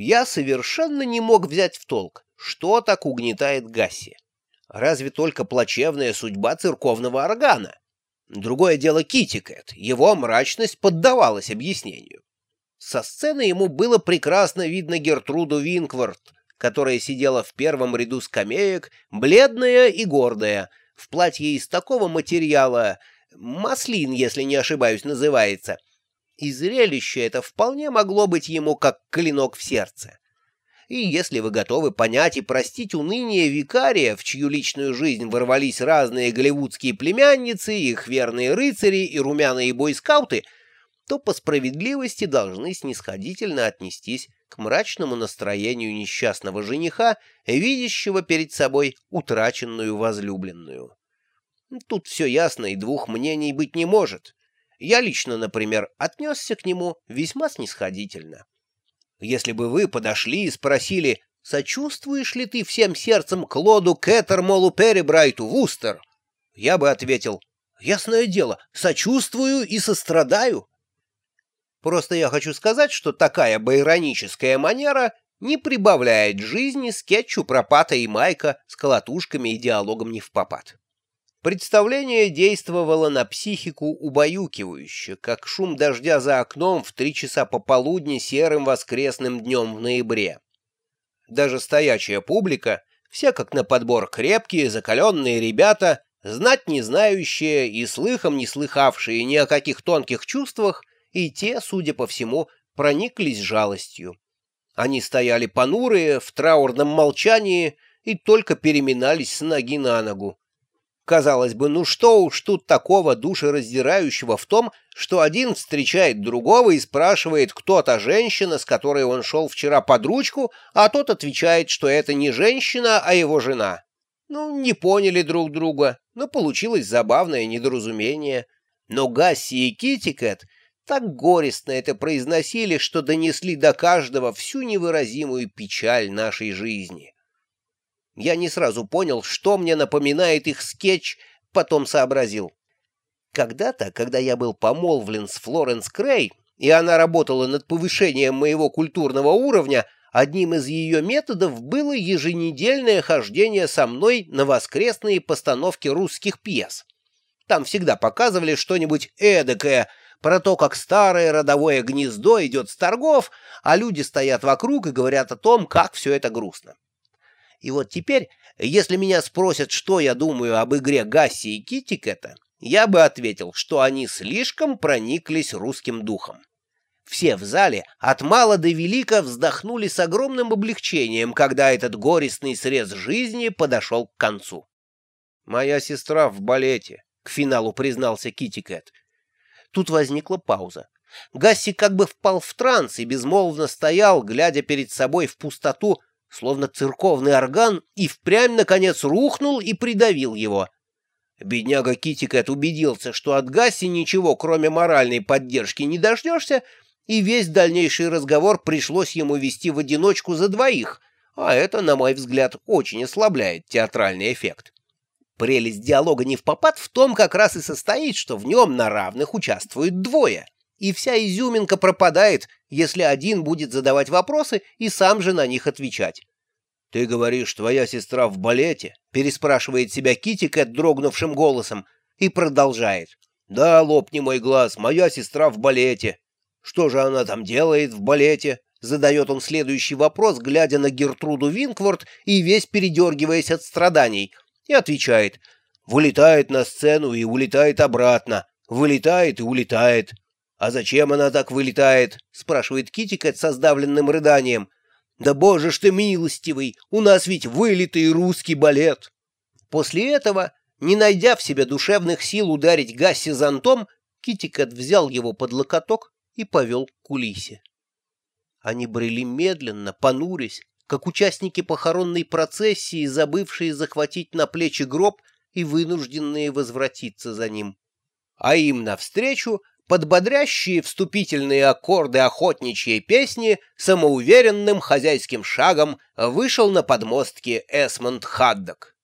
Я совершенно не мог взять в толк, что так угнетает Гасси. Разве только плачевная судьба церковного органа. Другое дело Китикет, его мрачность поддавалась объяснению. Со сцены ему было прекрасно видно Гертруду Винквард, которая сидела в первом ряду скамеек, бледная и гордая, в платье из такого материала, маслин, если не ошибаюсь, называется, и зрелище это вполне могло быть ему как клинок в сердце. И если вы готовы понять и простить уныние викария, в чью личную жизнь ворвались разные голливудские племянницы, их верные рыцари и румяные бойскауты, то по справедливости должны снисходительно отнестись к мрачному настроению несчастного жениха, видящего перед собой утраченную возлюбленную. Тут все ясно, и двух мнений быть не может. Я лично, например, отнесся к нему весьма снисходительно. Если бы вы подошли и спросили, сочувствуешь ли ты всем сердцем Клоду Кэтермолу Перебрайту Вустер, я бы ответил, ясное дело, сочувствую и сострадаю. Просто я хочу сказать, что такая байроническая манера не прибавляет жизни скетчу про Пата и Майка с колотушками и диалогом не в попад. Представление действовало на психику убаюкивающе, как шум дождя за окном в три часа пополудни серым воскресным днем в ноябре. Даже стоячая публика, все как на подбор крепкие, закаленные ребята, знать не знающие и слыхом не слыхавшие ни о каких тонких чувствах, и те, судя по всему, прониклись жалостью. Они стояли понурые, в траурном молчании и только переминались с ноги на ногу. Казалось бы, ну что уж тут такого душераздирающего в том, что один встречает другого и спрашивает, кто та женщина, с которой он шел вчера под ручку, а тот отвечает, что это не женщина, а его жена. Ну, не поняли друг друга, но получилось забавное недоразумение. Но Гасси и Китикет так горестно это произносили, что донесли до каждого всю невыразимую печаль нашей жизни. Я не сразу понял, что мне напоминает их скетч, потом сообразил. Когда-то, когда я был помолвлен с Флоренс Крей, и она работала над повышением моего культурного уровня, одним из ее методов было еженедельное хождение со мной на воскресные постановки русских пьес. Там всегда показывали что-нибудь эдакое, про то, как старое родовое гнездо идет с торгов, а люди стоят вокруг и говорят о том, как все это грустно. И вот теперь, если меня спросят, что я думаю об игре Гасси и Китикета, я бы ответил, что они слишком прониклись русским духом. Все в зале от мала до велика вздохнули с огромным облегчением, когда этот горестный срез жизни подошел к концу. «Моя сестра в балете», — к финалу признался Китикет. Тут возникла пауза. Гасси как бы впал в транс и безмолвно стоял, глядя перед собой в пустоту, словно церковный орган, и впрямь, наконец, рухнул и придавил его. Бедняга Китикет убедился, что от Гасси ничего, кроме моральной поддержки, не дождешься, и весь дальнейший разговор пришлось ему вести в одиночку за двоих, а это, на мой взгляд, очень ослабляет театральный эффект. Прелесть диалога не в попад в том как раз и состоит, что в нем на равных участвуют двое — и вся изюминка пропадает, если один будет задавать вопросы и сам же на них отвечать. «Ты говоришь, твоя сестра в балете?» — переспрашивает себя Китикет дрогнувшим голосом и продолжает. «Да, лопни мой глаз, моя сестра в балете». «Что же она там делает в балете?» — задает он следующий вопрос, глядя на Гертруду Винкворт и весь передергиваясь от страданий, и отвечает. «Вылетает на сцену и улетает обратно, вылетает и улетает». «А зачем она так вылетает?» — спрашивает Китикет со сдавленным рыданием. «Да боже ж ты милостивый! У нас ведь вылитый русский балет!» После этого, не найдя в себе душевных сил ударить Гасси зонтом, Китикет взял его под локоток и повел к кулисе. Они брели медленно, понурясь, как участники похоронной процессии, забывшие захватить на плечи гроб и вынужденные возвратиться за ним. А им навстречу под бодрящие вступительные аккорды охотничьей песни самоуверенным хозяйским шагом вышел на подмостки Эсмонд Хаддок.